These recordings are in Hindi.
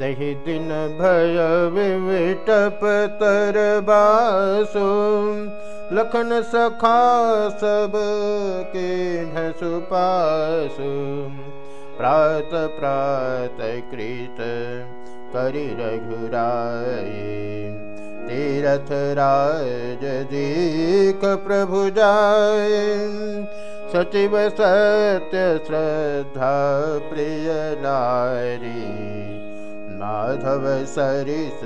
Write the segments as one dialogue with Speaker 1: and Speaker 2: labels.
Speaker 1: तही दिन भय विटप तर बासु। लखन सखा सब के सुपासु। प्रात प्रात कृत करि रघुराई तीरथ राज दीक प्रभु जाय। सचिव सत्य श्रद्धा प्रिय नारी। माधव सरिस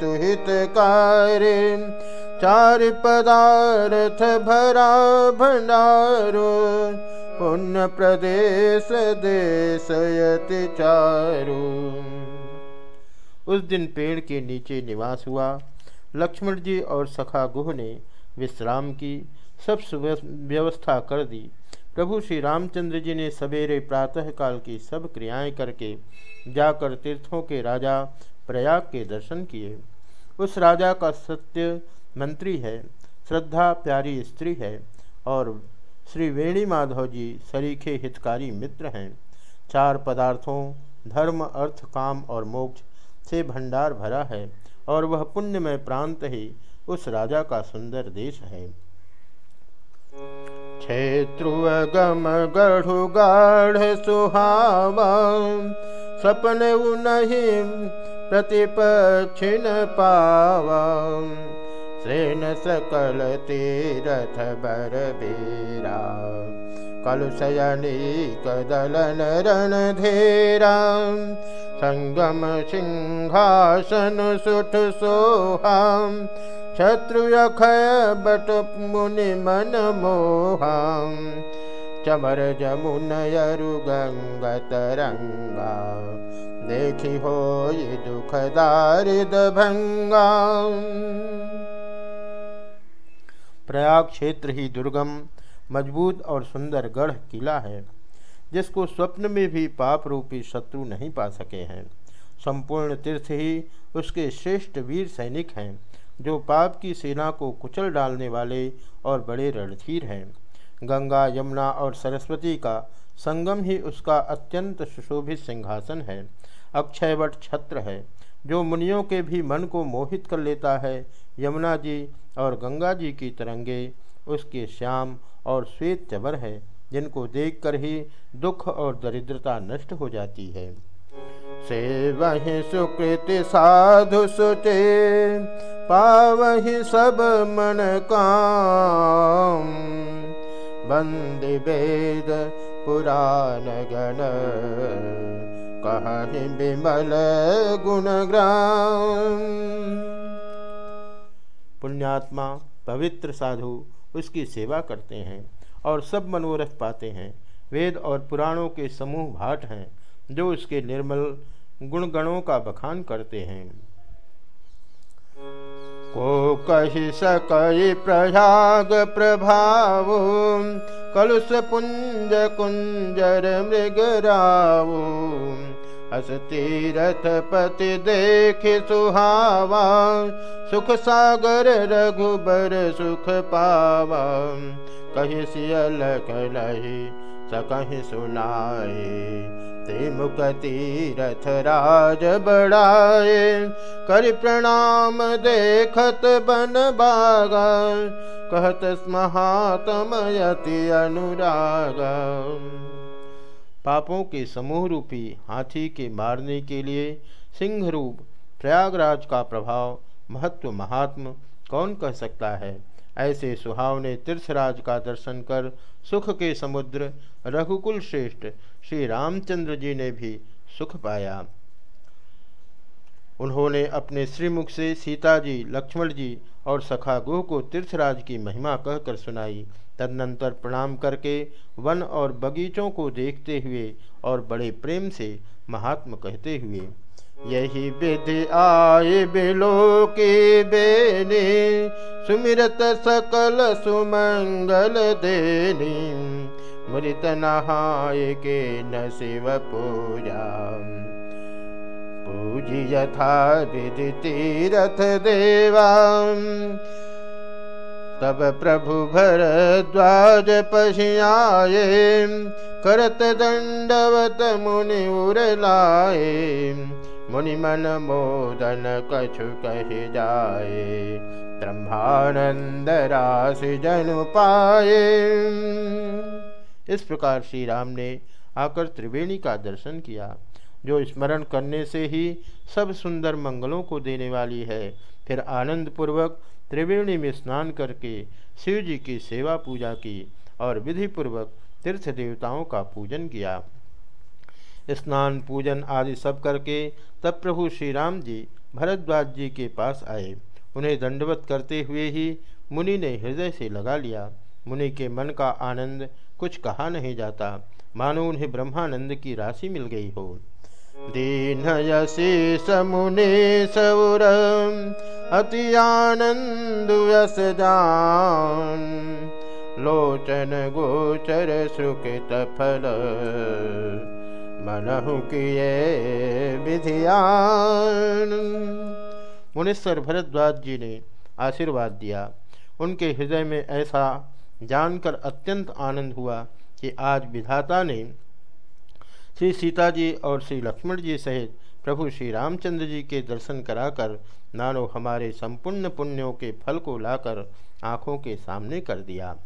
Speaker 1: तुहित कार्य चार पदार्थ भरा भंडारो। पुण्य प्रदेश देशयति चारू। उस दिन पेड़ के नीचे निवास हुआ। लक्ष्मण जी और सखा गुह ने विश्राम की। सब व्यवस्था कर दी। प्रभु श्री रामचंद्र जी ने सवेरे प्रातःकाल की सब क्रियाएँ करके जाकर तीर्थों के राजा प्रयाग के दर्शन किए। उस राजा का सत्य मंत्री है, श्रद्धा प्यारी स्त्री है और श्री वेणी माधव जी सरीखे हितकारी मित्र हैं। चार पदार्थों, धर्म, अर्थ, काम और मोक्ष से भंडार भरा है और वह पुण्यमय प्रांत ही उस राजा का सुंदर देश है। ेत्रुवगम गढ गाढ सुहाव सपन उ नहिं प्रतिपक्षिण पावेन सकलतीरथ बरबेरा। रणधीरा। सङ्गम सिंहासन सुठ सुष्ठ शत्रुयखय बट मुनि मन मोहाम चमर जमुनयरु हो ये दुख दारिद प्रयाग क्षेत्र ही दुर्गम, मज़बूत और सुंदर गढ़ किला है, जिसको स्वप्न में भी पाप रूपी शत्रु नहीं पा सके हैं। संपूर्ण तीर्थ ही उसके श्रेष्ठ वीर सैनिक हैं जो पाप की सेना को कुचल डालने वाले और बड़े रणधीर हैं। गंगा, यमुना और सरस्वती का संगम ही उसका अत्यंत सुशोभित सिंहासन है। अक्षयवट छत्र है, जो मुनियों के भी मन को मोहित कर लेता है। यमुना जी और गंगा जी की तरंगे उसके श्याम और श्वेत चबर है, जिनको देखकर ही दुख और दरिद्रता नष्ट हो जाती है। से वही सुकृति साधु सुचे, पावही सब मन काम। बंदी वेद पुराण गण कहीं विमल गुणग्राम पुण्यात्मा पवित्र साधु उसकी सेवा करते हैं और सब मनोरथ पाते हैं। वेद और पुराणों के समूह भाट हैं, जो उसके निर्मल गुणगणों का बखान करते हैं। को कही सकई प्रयाग प्रभाव, कलुष पुंज कुंजर मृगराव अस तीरथ पति देख सुहावा, सुख सागर रघुबर सुख पावा। कही सियल कलही सकही सुनाए ते मुख तीरथ राज बड़ाए। कर प्रणाम देखत बन बागा कहत महात्मयति अनुराग। पापों के समूह रूपी हाथी के मारने के लिए सिंह रूप प्रयागराज का प्रभाव महत्व महात्म कौन कह सकता है? ऐसे सुहावने तीर्थराज का दर्शन कर सुख के समुद्र रघुकुल श्रेष्ठ श्री रामचंद्र जी ने भी सुख पाया। उन्होंने अपने श्रीमुख से सीता जी, लक्ष्मण जी और सखा गुह को तीर्थराज की महिमा कहकर सुनाई। तदनंतर प्रणाम करके वन और बगीचों को देखते हुए और बड़े प्रेम से महात्म कहते हुए यही विधि आए बिलो के बेने सुमिरत सकल सुमंगल देनी। मृत नहाय के न शिव पूजा। पूजी यथा विधि तीरथ देवा। तब प्रभु भरद्वाज पशियाए, करत दंडवत मुनि उरलाए मुनि मन मोदन कछु कह जाए ब्रह्मानंद राशि जनु पाए इस प्रकार श्री राम ने आकर त्रिवेणी का दर्शन किया, जो स्मरण करने से ही सब सुंदर मंगलों को देने वाली है। फिर आनंद पूर्वक त्रिवेणी में स्नान करके शिव जी की सेवा पूजा की और विधि पूर्वक तीर्थ देवताओं का पूजन किया। स्नान, पूजन आदि सब करके तब प्रभु श्री राम जी भरद्वाज जी के पास आए। उन्हें दंडवत करते हुए ही मुनि ने हृदय से लगा लिया। मुनि के मन का आनंद कुछ कहा नहीं जाता। मानो उन्हें ब्रह्मानंद की राशि मिल गई हो। दीन यशी समुने सौर अति आनंद जान। लोचन गोचर सुकृत फल। मनहु किए विधियान। मुनीश्वर भरद्वाज जी ने आशीर्वाद दिया। उनके हृदय में ऐसा जानकर अत्यंत आनंद हुआ कि आज विधाता ने श्री सीता जी और श्री लक्ष्मण जी सहित प्रभु श्री रामचंद्र जी के दर्शन कराकर नानो हमारे संपूर्ण पुण्यों के फल को लाकर आँखों के सामने कर दिया।